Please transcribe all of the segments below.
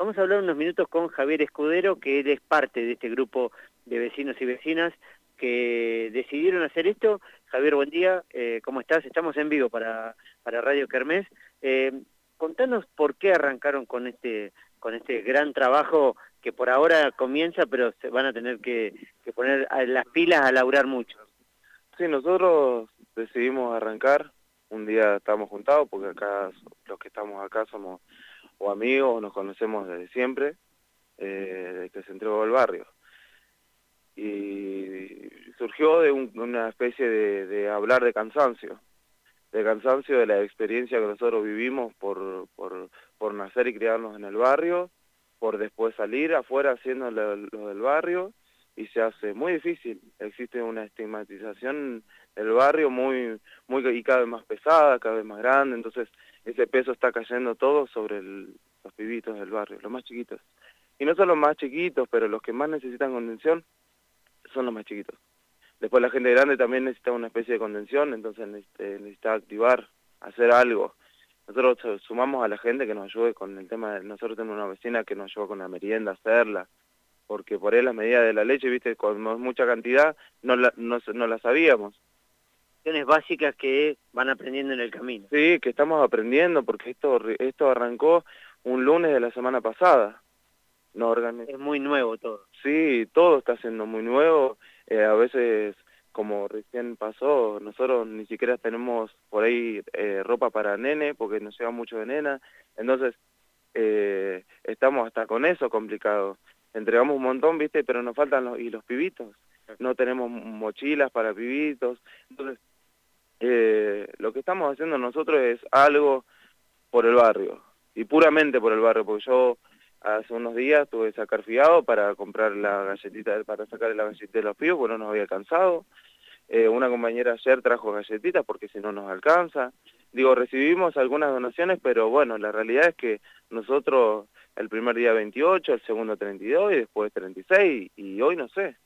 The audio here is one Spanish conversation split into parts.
Vamos a hablar unos minutos con Javier Escudero, que él es parte de este grupo de vecinos y vecinas que decidieron hacer esto. Javier, buen día, eh, ¿cómo estás? Estamos en vivo para, para Radio Kermés. Eh, contanos por qué arrancaron con este, con este gran trabajo que por ahora comienza, pero se van a tener que, que poner las pilas a laburar mucho. Sí, nosotros decidimos arrancar, un día estamos juntados, porque acá los que estamos acá somos o amigos nos conocemos desde siempre, eh, desde que se entregó el barrio. Y surgió de una especie de, hablar de cansancio, de cansancio de la experiencia que nosotros vivimos por, por, por nacer y criarnos en el barrio, por después salir afuera haciendo lo, del barrio, y se hace muy difícil. Existe una estigmatización del barrio muy, muy y cada vez más pesada, cada vez más grande, entonces ese peso está cayendo todo sobre los pibitos del barrio, los más chiquitos. Y no son los más chiquitos, pero los que más necesitan contención son los más chiquitos. Después la gente grande también necesita una especie de contención, entonces necesita, activar, hacer algo. Nosotros sumamos a la gente que nos ayude con el tema, de, nosotros tenemos una vecina que nos ayuda con la merienda, hacerla, porque por ahí las medidas de la leche, viste, con mucha cantidad, no la, no, no la sabíamos. Básicas que van aprendiendo en el camino. Sí, que estamos aprendiendo, porque esto, esto arrancó un lunes de la semana pasada. No Es muy nuevo todo. Sí, todo está siendo muy nuevo. Eh, a veces, como recién pasó, nosotros ni siquiera tenemos por ahí eh, ropa para nene, porque nos lleva mucho de nena. Entonces, eh, estamos hasta con eso complicado. Entregamos un montón, ¿viste? Pero nos faltan los, y los pibitos. No tenemos mochilas para pibitos. Entonces, lo que estamos haciendo nosotros es algo por el barrio. Y puramente por el barrio, porque yo hace unos días tuve que sacar fiado para comprar la galletita, para sacar la galletita de los pibos, porque no nos había alcanzado. Eh, una compañera ayer trajo galletitas porque si no nos alcanza. Digo, recibimos algunas donaciones, pero bueno, la realidad es que nosotros el primer día 28, el segundo 32 y después 36 y hoy no sé.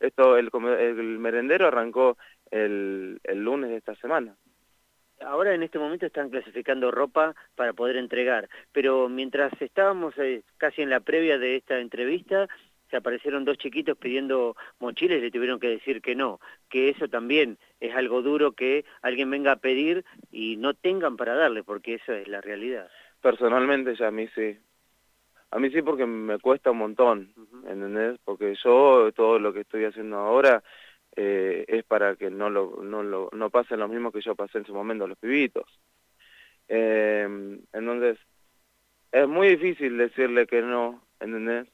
Esto, el, el merendero arrancó el, el lunes de esta semana ahora en este momento están clasificando ropa para poder entregar, pero mientras estábamos eh, casi en la previa de esta entrevista, se aparecieron dos chiquitos pidiendo mochilas y le tuvieron que decir que no, que eso también es algo duro que alguien venga a pedir y no tengan para darle, porque eso es la realidad. Personalmente ya a mí sí. A mí sí porque me cuesta un montón, ¿entendés? Porque yo todo lo que estoy haciendo ahora eh, es para que no lo, no lo no pasen lo mismo que yo pasé en su momento los pibitos. Eh, entonces, es muy difícil decirle que no, ¿entendés?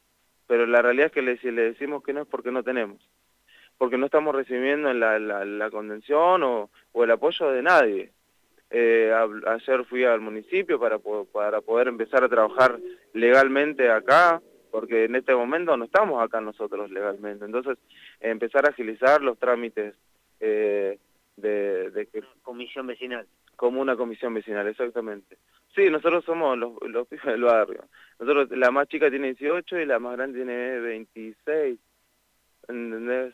Pero la realidad es que le, si le decimos que no es porque no tenemos. Porque no estamos recibiendo la, la, la contención o, o, el apoyo de nadie. Eh, ayer fui al municipio para, para poder empezar a trabajar legalmente acá, porque en este momento no estamos acá nosotros legalmente. Entonces, empezar a agilizar los trámites eh, de, de que... Comisión vecinal. Como una comisión vecinal, exactamente. Sí, nosotros somos los, los pibes del barrio. Nosotros, la más chica tiene 18 y la más grande tiene 26. ¿Entendés?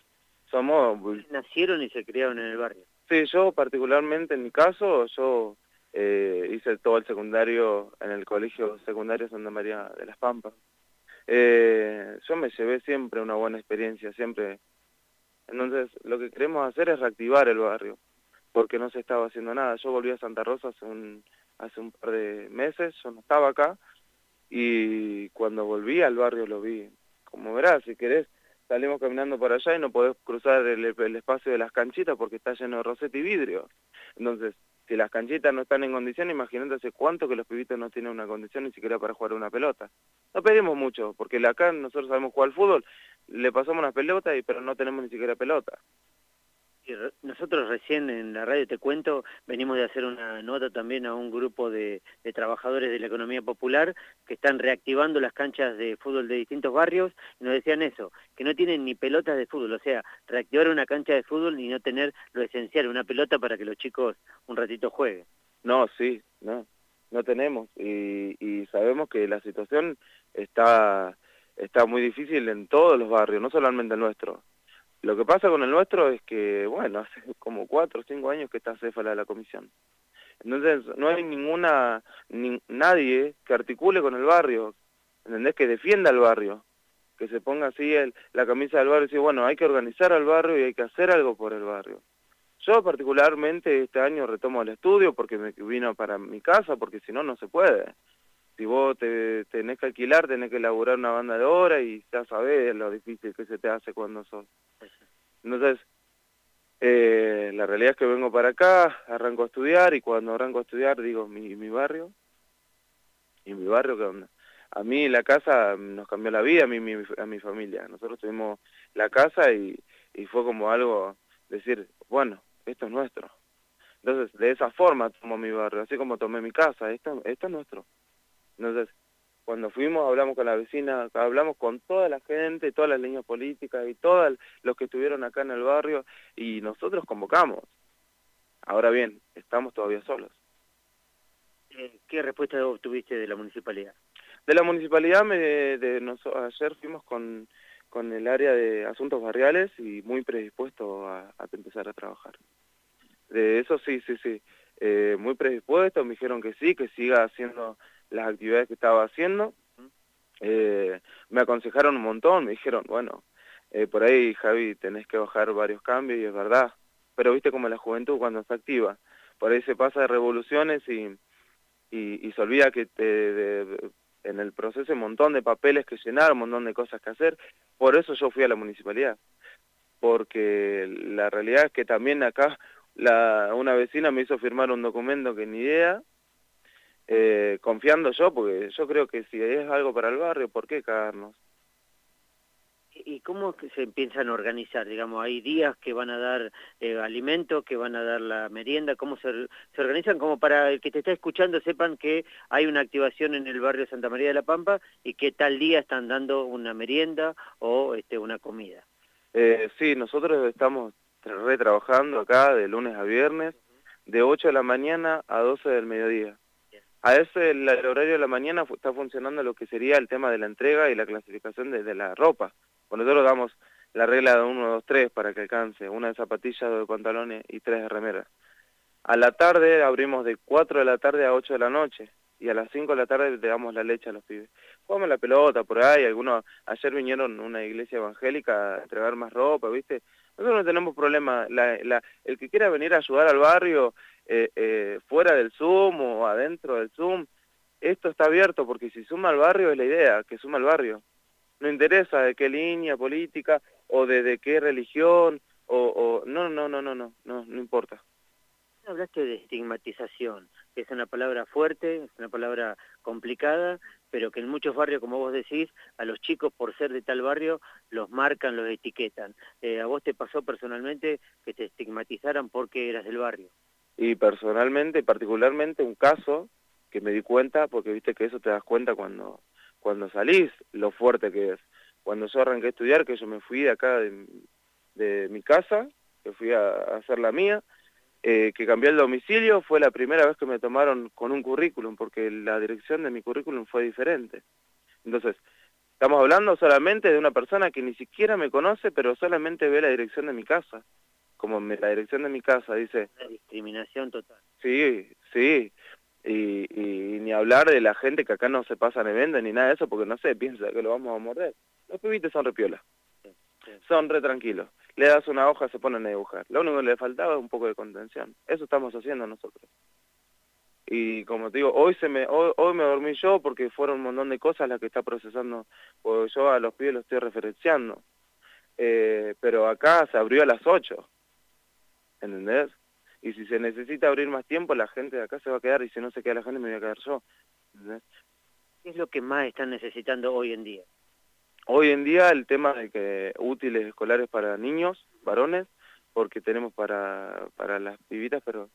Somos... Nacieron y se criaron en el barrio. Sí, yo particularmente en mi caso, yo eh, hice todo el secundario en el colegio secundario Santa María de las Pampas. Eh, yo me llevé siempre una buena experiencia, siempre. Entonces, lo que queremos hacer es reactivar el barrio, porque no se estaba haciendo nada. Yo volví a Santa Rosa hace un, hace un par de meses, yo no estaba acá, y cuando volví al barrio lo vi. Como verás, si querés, salimos caminando por allá y no podés cruzar el, el espacio de las canchitas porque está lleno de roseta y vidrio. Entonces, si las canchitas no están en condición, imagínate hace cuánto que los pibitos no tienen una condición ni siquiera para jugar una pelota. No pedimos mucho, porque acá nosotros sabemos jugar al fútbol, le pasamos una pelota, y, pero no tenemos ni siquiera pelota. Nosotros recién en la radio Te Cuento venimos de hacer una nota también a un grupo de, trabajadores de la economía popular que están reactivando las canchas de fútbol de distintos barrios y nos decían eso, que no tienen ni pelotas de fútbol, o sea, reactivar una cancha de fútbol y no tener lo esencial, una pelota para que los chicos un ratito jueguen. No, sí, no, no tenemos y, y sabemos que la situación está, está muy difícil en todos los barrios, no solamente el nuestro lo que pasa con el nuestro es que, bueno, hace como cuatro o cinco años que está céfala la comisión. Entonces, no hay ninguna, ni, nadie que articule con el barrio. ¿entendés? Que defienda el barrio, que se ponga así el, la camisa del barrio y decir, bueno, hay que organizar al barrio y hay que hacer algo por el barrio. Yo particularmente este año retomo el estudio porque me vino para mi casa, porque si no, no se puede. Tenés que alquilar, tenés que elaborar una banda de horas y ya sabés lo difícil que se te hace cuando sos. Entonces, eh, la realidad es que vengo para acá, arranco a estudiar y cuando arranco a estudiar digo, mi, mi barrio, y mi barrio, ¿qué onda? A mí la casa nos cambió la vida, a mí, a mi familia. Nosotros tuvimos la casa y, y fue como algo, decir, bueno, esto es nuestro. Entonces, de esa forma tomo mi barrio, así como tomé mi casa, esto, esto es nuestro. Entonces, cuando fuimos hablamos con la vecina, hablamos con toda la gente, todas las líneas políticas y todos los que estuvieron acá en el barrio y nosotros convocamos. Ahora bien, estamos todavía solos. Eh, ¿Qué respuesta obtuviste de la municipalidad? De la municipalidad, me, de, ayer fuimos con, con el área de asuntos barriales y muy predispuesto a, empezar a trabajar. De eso sí, sí, sí. Eh, muy predispuesto, me dijeron que sí, que siga haciendo las actividades que estaba haciendo. Eh, me aconsejaron un montón, me dijeron, bueno, eh, por ahí Javi tenés que bajar varios cambios y es verdad, pero viste como la juventud cuando se activa, por ahí se pasa de revoluciones y, y, se olvida que te, en el proceso hay un montón de papeles que llenar, un montón de cosas que hacer, por eso yo fui a la municipalidad, porque la realidad es que también acá la, una vecina me hizo firmar un documento que ni idea, eh, confiando yo, porque yo creo que si es algo para el barrio, ¿por qué cagarnos? ¿Y cómo se empiezan a organizar? Digamos, hay días que van a dar eh, alimento, que van a dar la merienda, ¿cómo se, se, organizan? Como para el que te está escuchando sepan que hay una activación en el barrio Santa María de la Pampa y que tal día están dando una merienda o este, una comida. Eh, sí, nosotros estamos retrabajando acá de lunes a viernes, de 8 de la mañana a 12 del mediodía. A ese el, horario de la mañana está funcionando lo que sería el tema de la entrega y la clasificación de, la ropa. Cuando nosotros damos la regla de 1, 2, 3 para que alcance, una de zapatillas, dos de pantalones y tres de remeras. A la tarde abrimos de 4 de la tarde a 8 de la noche y a las 5 de la tarde le damos la leche a los pibes. Jugamos la pelota por ahí, algunos, ayer vinieron a una iglesia evangélica a entregar más ropa, ¿viste? Nosotros no tenemos problema, la, la, el que quiera venir a ayudar al barrio eh, eh, fuera del Zoom o adentro del Zoom, esto está abierto porque si suma al barrio es la idea, que suma al barrio. No interesa de qué línea política o de, qué religión o, o, no, no, no, no, no, no, no importa. Hablaste de estigmatización, es una palabra fuerte, es una palabra complicada, pero que en muchos barrios, como vos decís, a los chicos por ser de tal barrio los marcan, los etiquetan. Eh, ¿A vos te pasó personalmente que te estigmatizaran porque eras del barrio? y personalmente, particularmente un caso que me di cuenta, porque viste que eso te das cuenta cuando, cuando salís, lo fuerte que es. Cuando yo arranqué a estudiar, que yo me fui de acá de, mi casa, que fui a, hacer la mía, eh, que cambié el domicilio, fue la primera vez que me tomaron con un currículum, porque la dirección de mi currículum fue diferente. Entonces, estamos hablando solamente de una persona que ni siquiera me conoce, pero solamente ve la dirección de mi casa como la dirección de mi casa dice... La discriminación total. Sí, sí. Y, y, ni hablar de la gente que acá no se pasa ni vende ni nada de eso, porque no sé, piensa que lo vamos a morder. Los pibites son repiola. Son re tranquilos. Le das una hoja, se ponen a dibujar. Lo único que le faltaba es un poco de contención. Eso estamos haciendo nosotros. Y como te digo, hoy se me hoy, hoy me dormí yo porque fueron un montón de cosas las que está procesando, porque yo a los pibes los estoy referenciando. Eh, pero acá se abrió a las 8 ¿entendés? Y si se necesita abrir más tiempo, la gente de acá se va a quedar y si no se queda la gente me voy a quedar yo. ¿entendés? ¿Qué es lo que más están necesitando hoy en día? Hoy en día el tema de que útiles escolares para niños, varones, porque tenemos para, para las pibitas, pero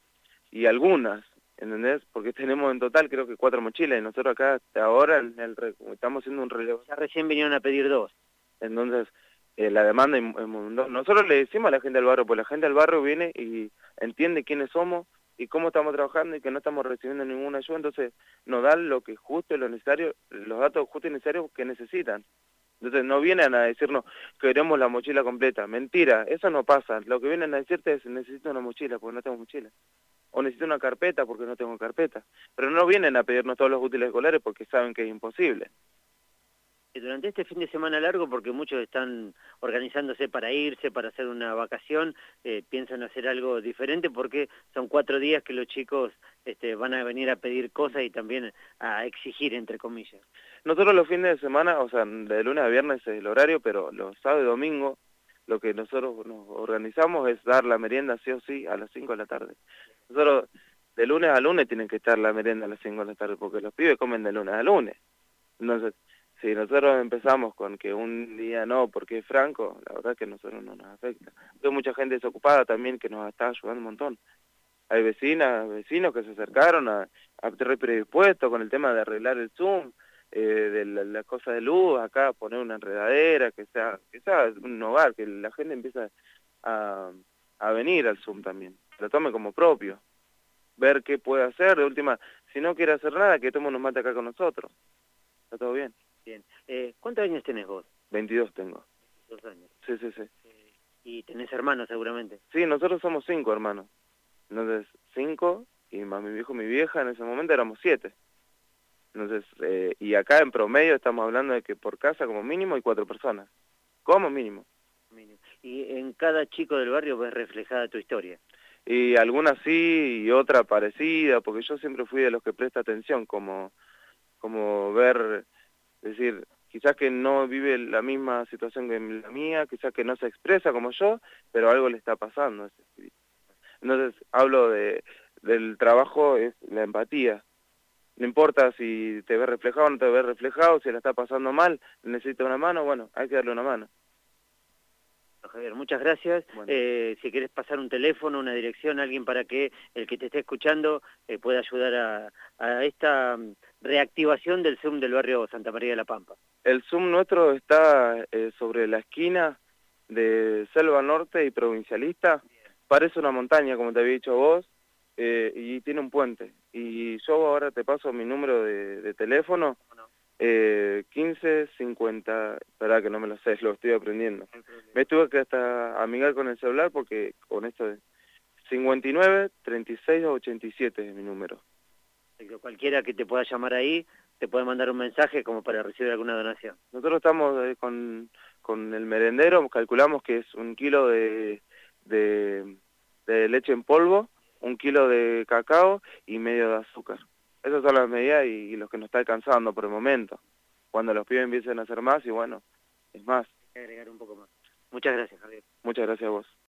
y algunas, ¿entendés? Porque tenemos en total creo que cuatro mochilas y nosotros acá ahora en el, estamos haciendo un relevo. Ya recién vinieron a pedir dos. Entonces, eh, la demanda nosotros le decimos a la gente del barrio, pues la gente del barrio viene y entiende quiénes somos y cómo estamos trabajando y que no estamos recibiendo ninguna ayuda, entonces nos dan lo que es justo y lo necesario, los datos justos y necesarios que necesitan. Entonces no vienen a decirnos que queremos la mochila completa, mentira, eso no pasa, lo que vienen a decirte es necesito una mochila porque no tengo mochila, o necesito una carpeta porque no tengo carpeta, pero no vienen a pedirnos todos los útiles escolares porque saben que es imposible. Durante este fin de semana largo, porque muchos están organizándose para irse, para hacer una vacación, eh, piensan hacer algo diferente porque son cuatro días que los chicos este, van a venir a pedir cosas y también a exigir, entre comillas. Nosotros los fines de semana, o sea, de lunes a viernes es el horario, pero los sábados y domingos lo que nosotros nos organizamos es dar la merienda sí o sí a las 5 de la tarde. Nosotros de lunes a lunes tienen que estar la merienda a las 5 de la tarde porque los pibes comen de lunes a lunes. Entonces, si nosotros empezamos con que un día no, porque es franco, la verdad que a nosotros no nos afecta. Hay mucha gente desocupada también que nos está ayudando un montón. Hay vecinas, vecinos que se acercaron a, a predispuestos con el tema de arreglar el Zoom, eh, de la, cosa de luz, acá poner una enredadera, que sea, que un hogar, que la gente empiece a, a venir al Zoom también, lo tome como propio, ver qué puede hacer, de última, si no quiere hacer nada, que tome unos mate acá con nosotros. Está todo bien. Bien. Eh, ¿Cuántos años tenés vos? 22 tengo. Dos años. Sí, sí, sí. Eh, ¿Y tenés hermanos seguramente? Sí, nosotros somos cinco hermanos. Entonces, cinco, y más mi viejo y mi vieja, en ese momento éramos siete. Entonces, eh, y acá en promedio estamos hablando de que por casa como mínimo hay cuatro personas. Como mínimo. mínimo. Y en cada chico del barrio ves reflejada tu historia. Y algunas sí y otra parecida, porque yo siempre fui de los que presta atención, como, como ver es decir, quizás que no vive la misma situación que la mía, quizás que no se expresa como yo, pero algo le está pasando. Entonces, hablo de, del trabajo, es la empatía. No importa si te ves reflejado o no te ves reflejado, si la está pasando mal, necesita una mano, bueno, hay que darle una mano. Javier, muchas gracias. Eh, si quieres pasar un teléfono, una dirección, alguien para que el que te esté escuchando eh, pueda ayudar a, esta mm, reactivación del Zoom del barrio Santa María de la Pampa. El Zoom nuestro está eh, sobre la esquina de Selva Norte y Provincialista. Parece una montaña, como te había dicho vos, y tiene un puente. Y yo ahora te paso mi número de, teléfono. Eh, 15, 50, espera que no me lo sé, lo estoy aprendiendo. Me tuve que hasta amigar con el celular porque con esto de 59, 36 87 es mi número. Cualquiera que te pueda llamar ahí te puede mandar un mensaje como para recibir alguna donación. Nosotros estamos eh, con, con el merendero, calculamos que es un kilo de, de, de leche en polvo, un kilo de cacao y medio de azúcar. Esas son las medidas y, los que nos está alcanzando por el momento. Cuando los pibes empiecen a hacer más y bueno, es más. agregar un poco más. Muchas gracias, Javier. Muchas gracias a vos.